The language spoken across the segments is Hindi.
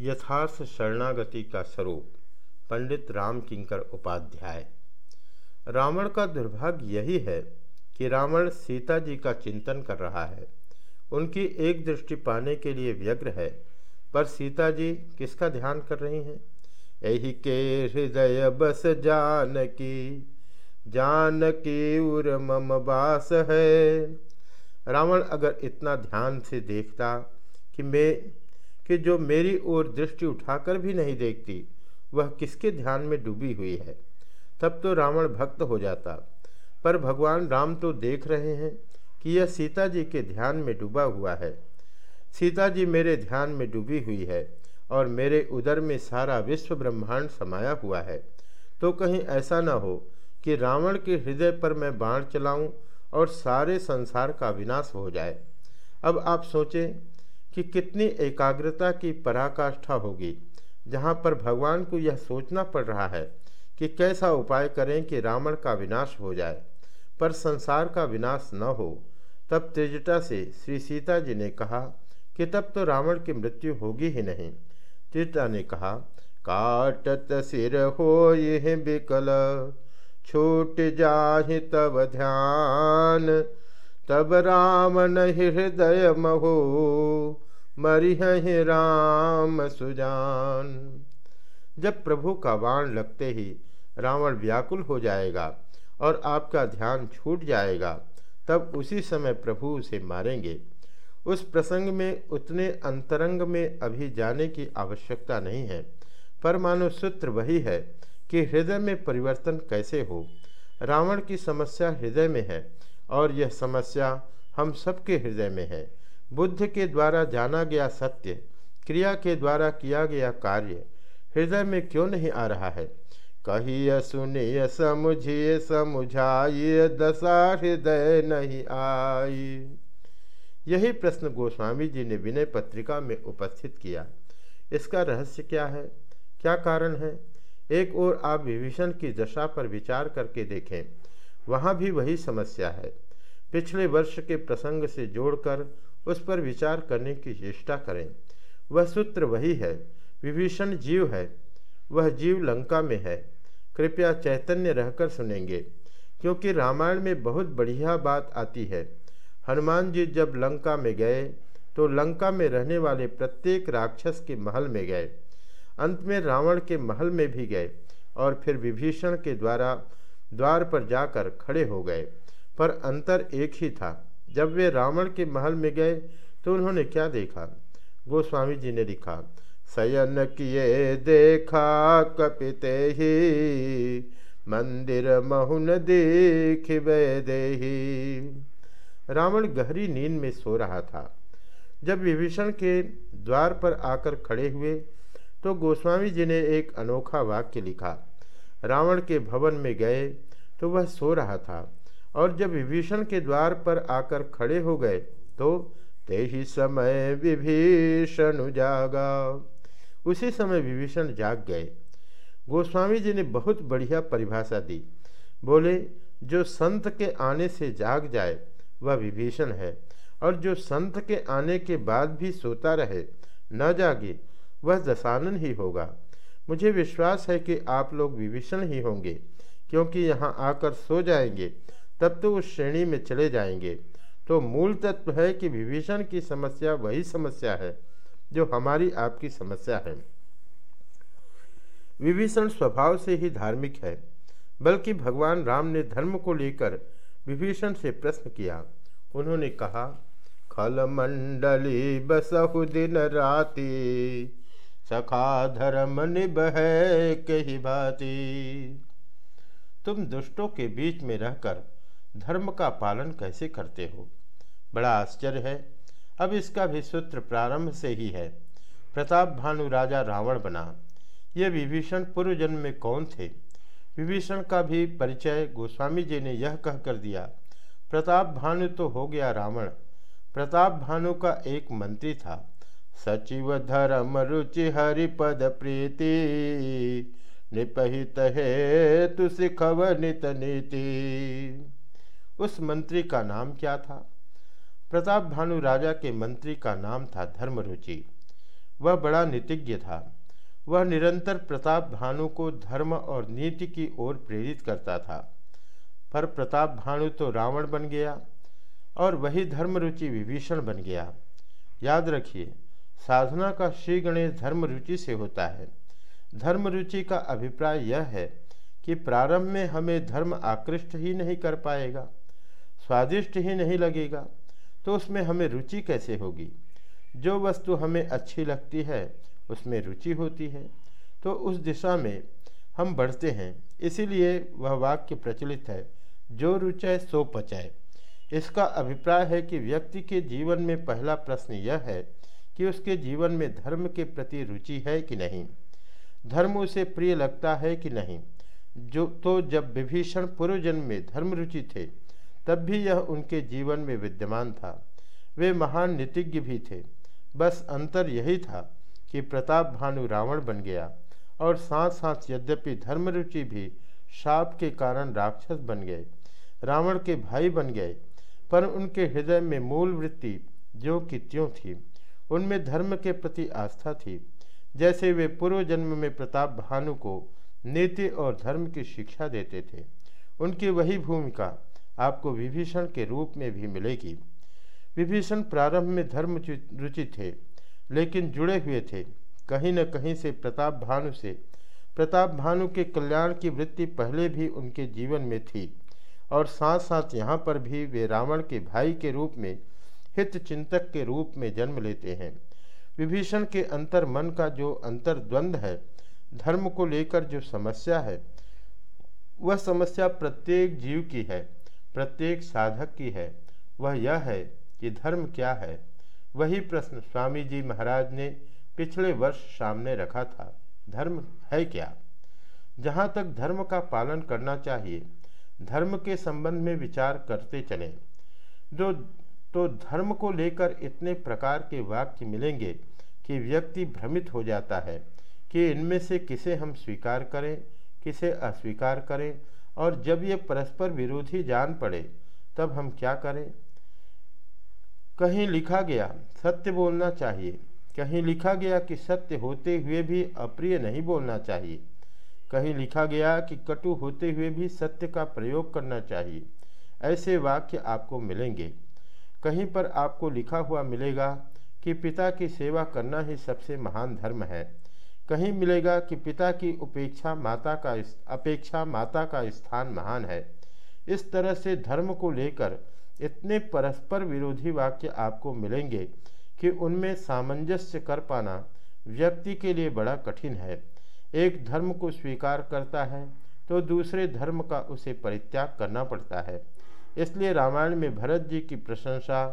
यथार्थ शरणागति का स्वरूप, पंडित राम किंकर उपाध्याय। रावण का दुर्भाग्य यही है कि रावण सीता जी का चिंतन कर रहा है। उनकी एक दृष्टि पाने के लिए व्यग्र है, पर सीता जी किसका ध्यान कर रही हैं? यही के हृदय बस जानकी जानकी उर मम बास है। रावण अगर इतना ध्यान से देखता कि मैं कि जो मेरी ओर दृष्टि उठाकर भी नहीं देखती, वह किसके ध्यान में डूबी हुई है? तब तो रावण भक्त हो जाता। पर भगवान राम तो देख रहे हैं कि यह सीता जी के ध्यान में डूबा हुआ है। सीता जी मेरे ध्यान में डूबी हुई है और मेरे उदर में सारा विश्व ब्रह्मांड समाया हुआ है। तो कहीं ऐसा न हो कि रावण के हृदय पर मैं बाण चलाऊं और सारे संसार का विनाश हो जाए। अब आप सोचें कि कितनी एकाग्रता की पराकाष्ठा होगी, जहाँ पर भगवान को यह सोचना पड़ रहा है कि कैसा उपाय करें कि रावण का विनाश हो जाए। पर संसार का विनाश न हो, तब त्रिजटा से श्री सीता जी ने कहा कि तब तो रावण की मृत्यु होगी ही नहीं। त्रिजटा ने कहा, काटत सिर हो यह बिकल छूट जाहि तब ध्यान, तब राम हृदय महो मरिह राम सुजान। जब प्रभु का बाण लगते ही रावण व्याकुल हो जाएगा और आपका ध्यान छूट जाएगा, तब उसी समय प्रभु उसे मारेंगे। उस प्रसंग में उतने अंतरंग में अभी जाने की आवश्यकता नहीं है। परमाणु सूत्र वही है कि हृदय में परिवर्तन कैसे हो। रावण की समस्या हृदय में है और यह समस्या हम सबके हृदय में है। बुद्ध के द्वारा जाना गया सत्य, क्रिया के द्वारा किया गया कार्य, हृदय में क्यों नहीं आ रहा है? कहिए सुनिए समझिए समझाइए दशा हृदय नहीं आई। यही प्रश्न गोस्वामी जी ने विनय पत्रिका में उपस्थित किया। इसका रहस्य क्या है? क्या कारण है? एक ओर आप विभीषण की दशा पर विचार करके देखें, वहाँ भी वही समस्या है। पिछले वर्ष के प्रसंग से जोड़कर उस पर विचार करने की चेष्टा करें। वह सूत्र वही है, विभीषण जीव है, वह जीव लंका में है। कृपया चैतन्य रहकर सुनेंगे, क्योंकि रामायण में बहुत बढ़िया बात आती है। हनुमान जी जब लंका में गए तो लंका में रहने वाले प्रत्येक राक्षस के महल में गए। अंत में रावण के महल में भी गए और फिर विभीषण के द्वारा, द्वार पर जाकर खड़े हो गए। पर अंतर एक ही था। जब वे रावण के महल में गए तो उन्होंने क्या देखा? गोस्वामी जी ने लिखा सयन किए देखा कपिते ही, मंदिर महुन देख दे रावण गहरी नींद में सो रहा था। जब विभीषण के द्वार पर आकर खड़े हुए तो गोस्वामी जी ने एक अनोखा वाक्य लिखा, रावण के भवन में गए तो वह सो रहा था। और जब विभीषण के द्वार पर आकर खड़े हो गए तो ते ही समय विभीषण जागा। उसी समय विभीषण जाग गए। गोस्वामी जी ने बहुत बढ़िया परिभाषा दी। बोले, जो संत के आने से जाग जाए, वह विभीषण है। और जो संत के आने के बाद भी सोता रहे, न जागे, वह दशानन ही होगा। मुझे विश्वास है कि आप लोग विभीषण ही होंगे, क्योंकि यहाँ आकर सो जाएँगे तब तो उस श्रेणी में चले जाएँगे। तो मूल तत्व है कि विभीषण की समस्या वही समस्या है, जो हमारी आपकी समस्या है। विभीषण स्वभाव से ही धार्मिक है, बल्कि भगवान राम ने धर्म को लेकर विभीषण से प्रश्न किया। उन्होंने कहा, खल मंडली बसहु दिन राति, सखा धर्म निबह कही भाती। तुम दुष्टों के बीच में रहकर धर्म का पालन कैसे करते हो? बड़ा आश्चर्य है। अब इसका भी सूत्र प्रारंभ से ही है। प्रताप भानु राजा रावण बना। ये विभीषण पूर्व जन्म में कौन थे? विभीषण का भी परिचय गोस्वामी जी ने यह कह कर दिया, प्रताप भानु तो हो गया रावण। प्रताप भानु का एक मंत्री था। सचिव धर्म रुचि हरिपद प्रीति, निपहित है तु सिखव नित नीति। उस मंत्री का नाम क्या था? प्रताप भानु राजा के मंत्री का नाम था धर्मरुचि। वह बड़ा नीतिज्ञ था। वह निरंतर प्रताप भानु को धर्म और नीति की ओर प्रेरित करता था। पर प्रताप भानु तो रावण बन गया और वही धर्मरुचि विभीषण बन गया। याद रखिए, साधना का श्री गणेश धर्म रुचि से होता है। धर्म रुचि का अभिप्राय यह है कि प्रारंभ में हमें धर्म आकृष्ट ही नहीं कर पाएगा। स्वादिष्ट ही नहीं लगेगा तो उसमें हमें रुचि कैसे होगी? जो वस्तु हमें अच्छी लगती है, उसमें रुचि होती है। तो उस दिशा में हम बढ़ते हैं। इसीलिए वह वाक्य प्रचलित है, जो रुचय सो पचाए। इसका अभिप्राय है कि व्यक्ति के जीवन में पहला प्रश्न यह है कि उसके जीवन में धर्म के प्रति रुचि है कि नहीं? धर्म उसे प्रिय लगता है कि नहीं? जो तो जब विभीषण पूर्वजन्म में धर्म रुचि थे तब भी यह उनके जीवन में विद्यमान था। वे महान नीतिज्ञ भी थे। बस अंतर यही था कि प्रताप भानु रावण बन गया और साथ साथ यद्यपि धर्मरुचि भी शाप के कारण राक्षस बन गए, रावण के भाई बन गए, पर उनके हृदय में मूल वृत्ति जो कि त्यों थी। उनमें धर्म के प्रति आस्था थी। जैसे वे पूर्व जन्म में प्रताप भानु को नीति और धर्म की शिक्षा देते थे, उनकी वही भूमिका आपको विभीषण के रूप में भी मिलेगी। विभीषण प्रारंभ में धर्म रुचि थे, लेकिन जुड़े हुए थे। कहीं न कहीं से प्रताप भानु से। प्रताप भानु के कल्याण की वृत्ति पहले भी उनके जीवन में थी, और साथ साथ यहाँ पर भी वे रावण के भाई के रूप में हित चिंतक के रूप में जन्म लेते हैं। विभीषण के अंतर मन का जो अंतर द्वंद्व है, धर्म को लेकर जो समस्या है, वह समस्या प्रत्येक जीव की है। प्रत्येक साधक की है। वह यह है कि धर्म क्या है। वही प्रश्न स्वामी जी महाराज ने पिछले वर्ष सामने रखा था। धर्म है क्या? जहाँ तक धर्म का पालन करना चाहिए, धर्म के संबंध में विचार करते चलें। जो तो धर्म को लेकर इतने प्रकार के वाक्य मिलेंगे कि व्यक्ति भ्रमित हो जाता है कि इनमें से किसे हम स्वीकार करें, किसे अस्वीकार करें और जब ये परस्पर विरोधी जान पड़े, तब हम क्या करें? कहीं लिखा गया, सत्य बोलना चाहिए। कहीं लिखा गया कि सत्य होते हुए भी अप्रिय नहीं बोलना चाहिए। कहीं लिखा गया कि कटु होते हुए भी सत्य का प्रयोग करना चाहिए। ऐसे वाक्य आपको मिलेंगे। कहीं पर आपको लिखा हुआ मिलेगा कि पिता की सेवा करना ही सबसे महान धर्म है। कहीं मिलेगा कि पिता की उपेक्षा माता का अपेक्षा माता का स्थान महान है। इस तरह से धर्म को लेकर इतने परस्पर विरोधी वाक्य आपको मिलेंगे कि उनमें सामंजस्य कर पाना व्यक्ति के लिए बड़ा कठिन है। एक धर्म को स्वीकार करता है तो दूसरे धर्म का उसे परित्याग करना पड़ता है। इसलिए रामायण में भरत जी की प्रशंसा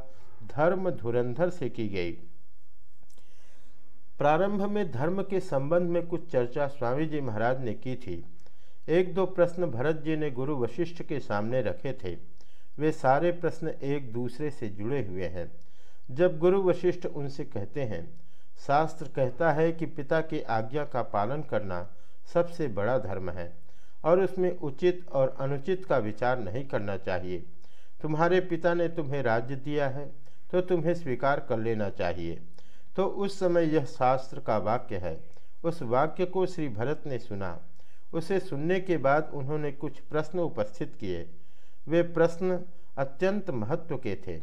धर्म धुरंधर से की गई। प्रारंभ में धर्म के संबंध में कुछ चर्चा स्वामी जी महाराज ने की थी। एक दो प्रश्न भरत जी ने गुरु वशिष्ठ के सामने रखे थे। वे सारे प्रश्न एक दूसरे से जुड़े हुए हैं। जब गुरु वशिष्ठ उनसे कहते हैं, शास्त्र कहता है कि पिता की आज्ञा का पालन करना सबसे बड़ा धर्म है और उसमें उचित और अनुचित का विचार नहीं करना चाहिए। तुम्हारे पिता ने तुम्हें राज्य दिया है तो तुम्हें स्वीकार कर लेना चाहिए। तो उस समय यह शास्त्र का वाक्य है। उस वाक्य को श्री भरत ने सुना। उसे सुनने के बाद उन्होंने कुछ प्रश्न उपस्थित किए। वे प्रश्न अत्यंत महत्व के थे।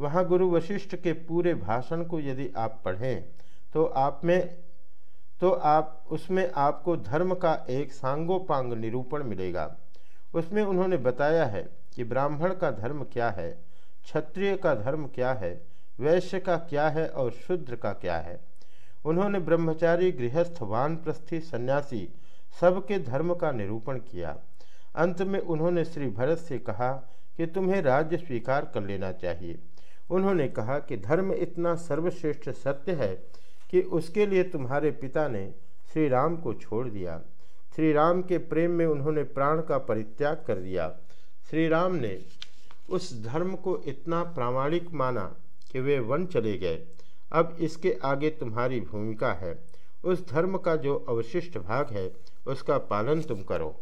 वहाँ गुरु वशिष्ठ के पूरे भाषण को यदि आप पढ़ें तो आप में तो आप, उसमें आपको धर्म का एक सांगोपांग निरूपण मिलेगा। उसमें उन्होंने बताया है कि ब्राह्मण का धर्म क्या है, क्षत्रिय का धर्म क्या है वैश्य का क्या है और शूद्र का क्या है? उन्होंने ब्रह्मचारी, गृहस्थ, वानप्रस्थी, सन्यासी सबके धर्म का निरूपण किया। अंत में उन्होंने श्री भरत से कहा कि तुम्हें राज्य स्वीकार कर लेना चाहिए। उन्होंने कहा कि धर्म इतना सर्वश्रेष्ठ सत्य है कि उसके लिए तुम्हारे पिता ने श्री राम को छोड़ दिया। श्री राम के प्रेम में उन्होंने प्राण का परित्याग कर दिया। श्री राम ने उस धर्म को इतना प्रामाणिक माना कि वे वन चले गए। अब इसके आगे तुम्हारी भूमिका है। उस धर्म का जो अवशिष्ट भाग है, उसका पालन तुम करो।